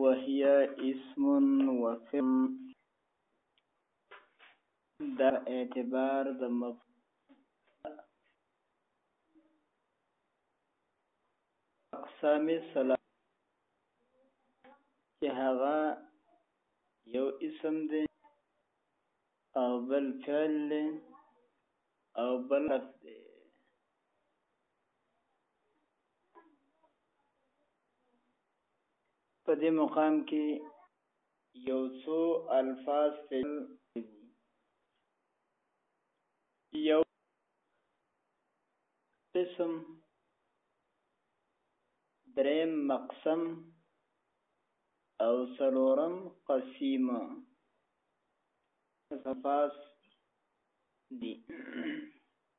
وهي اسم وفم دا اعتبار د مف اقسام سلام چې هغه یو اسم دی او بل فعل دی او بل دی په دې مقام کې یو څو الفاظ فعل یو قسم دریم مقسم او څلورم قسیمه الفاظ دي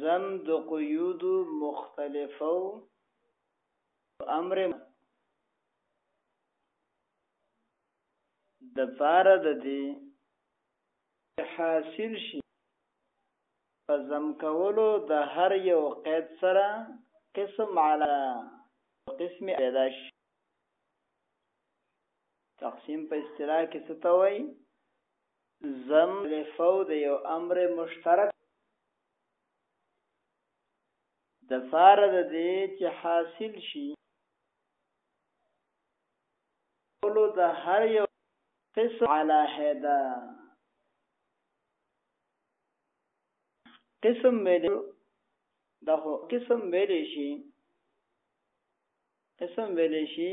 زم د قیود مختلفو امر د پاره د دې حاصل شي په زم کولو د هر یو قید سره قسم علا قسم پیدا شي تقسیم په اصطلاح کې څه ته وایي زم لفو د یو امر مشترک د فار د دې چې حاصل شي ټولو د هر یو قسم علی هدا قسم ویل د قسم ویل شي قسم ویل شي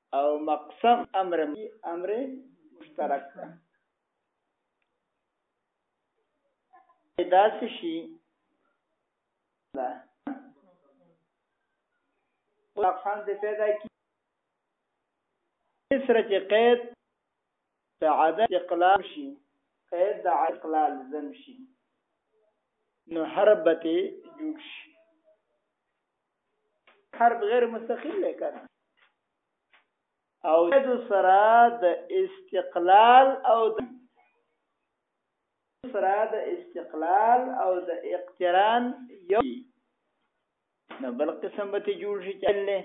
او مقسم امر امر مشترک ده داسې شي ده افغان دې پیدا کی سره چې قید د عدم اقلال شي قید د اقلال زم شي نو حربته جوړ شي حرف غیر مستقیم دی کنه او د سره د استقلال او د سره د استقلال او د اقتران یو نو بل قسم به جوړ شي چلې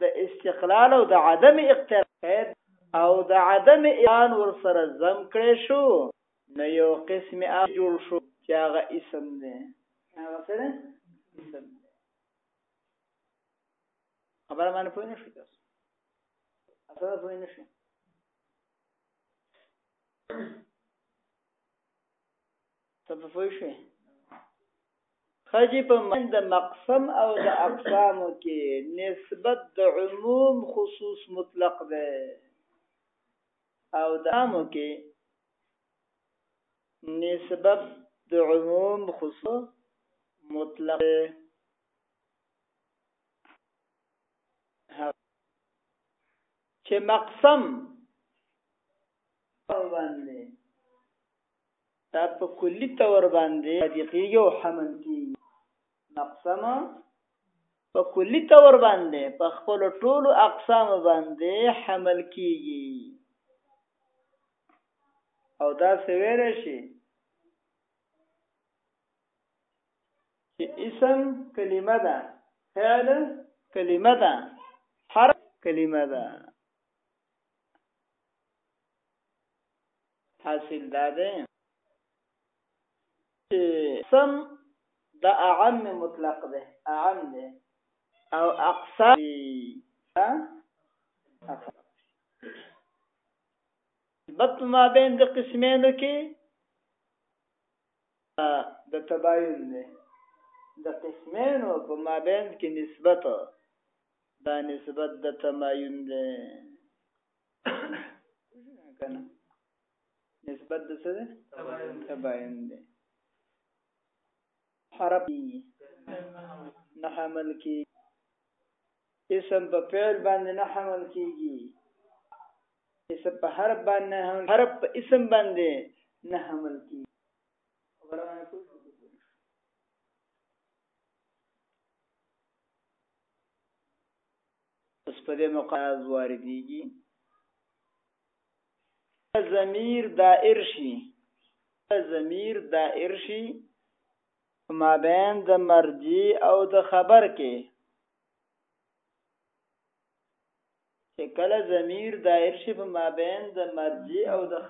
د استقلال او د عدم اقتراب او د عدم ایان ورسره زم کړی شو نو یو قسم اف جوړ شو چې هغه اسم دی هغه سره اسم دی خبره باندې پوه نه شو تاسو اصلا پوه نه شو ته په پوه شوې خجی په من د مقسم او د اقسامو کې نسبت د عموم خصوص مطلق ده او د عامو کې نسبت د عموم خصوص مطلق ده چې مقسم باندې دا په کلی تور باندې صادقیږي او حمل کیږي مقسم په کلی تور باندې په خپل ټولو اقسام باندې حمل کیږي او دا سویل شي چې اسم کلمه ده فعل کلمه ده حرف کلمه ده حاصل دا ده چې سم د اعم مطلق ده اعم ده او اقصا بط ما بین د قسمینو کې د تباین ده د قسمینو په ما بین کې نسبت دا نسبت د تمایون ده کنه نسبت د څه ده تباین ده حرف نه حمل کی اسم په فعل باندې نه حمل کیږي اسم په حرف باندې حمل حرف په اسم باندې نه حمل کیږي اوس په دې موقع از واردېږي ضمیر دائر شي ضمیر دائر شي مابین د مرجی او د خبر کې چې کله ضمیر دائر شي په مابین د مرجی او د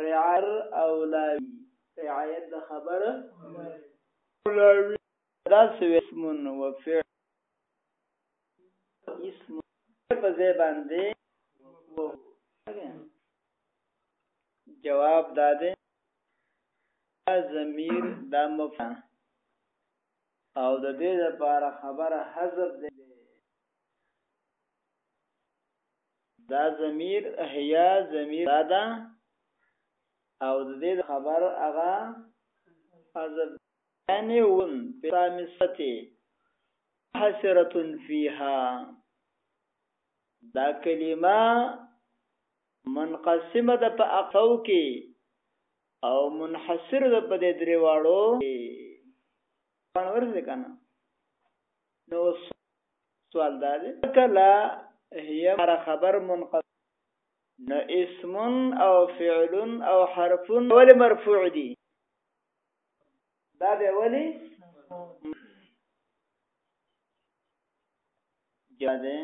رعر او لاوی رعایت د خبر لاوی دا سوی اسم و فعل اسم په ځای باندې جواب داده دا ضمیر دا مفعول او د دې لپاره خبره حذف ده دا ضمیر احیا ضمیر دا او د دې خبر هغه حذف یعنی اون په خامسته حسرتن فیها دا کلمه منقسمه ده په اقو کې او منحصر ده په دې درې واړو پان ورسې کنه نو سوال دا دی کلا هي پر خبر منقسم نو اسم او فعل او حرف ول مرفوع دي دا به ولی جاده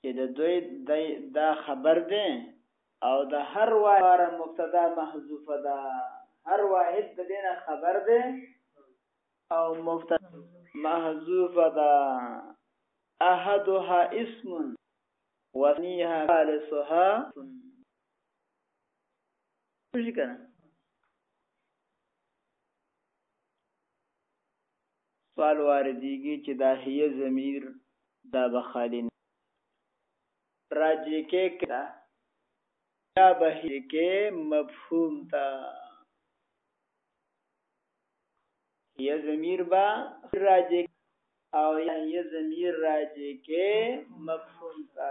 چې د دوی دا خبر دی او د هر وار مبتدا محذوفه ده هر واحد د دینه خبر ده او مبتدا محذوفه ده احدها اسم وثنيها ثالثها وشي کنه سوال واردېږي چې دا هي ضمیر دا بخالین راجې کې کړه یا به کې مفهوم تا یا ضمیر با راجې او یا ضمیر راجې کې مفهوم تا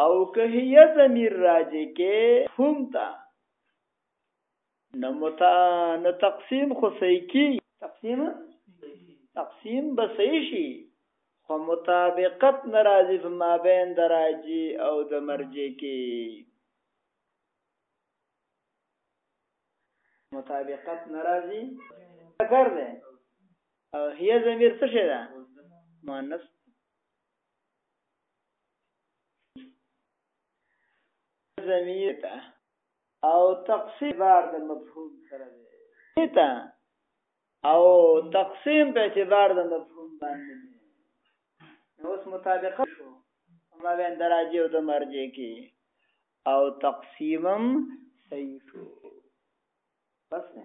او که هي ضمیر راجع کې هم تا نو متا نو تقسیم خو صحیح کی تقسیم تقسیم به صحیح شي خو مطابقت ناراضي په مابین دراجي او د مرجع کې مطابقت ناراضي ذکر ده او هي ضمیر څه شي ده مؤنث زمینه ته او تقسیم بار د مفهوم سره دی ته او تقسیم په اعتبار د مفهوم باندې دی نو اوس مطابقه شو ما بین دراجه او د مرجه کې او تقسیمم صحیح شو بس نه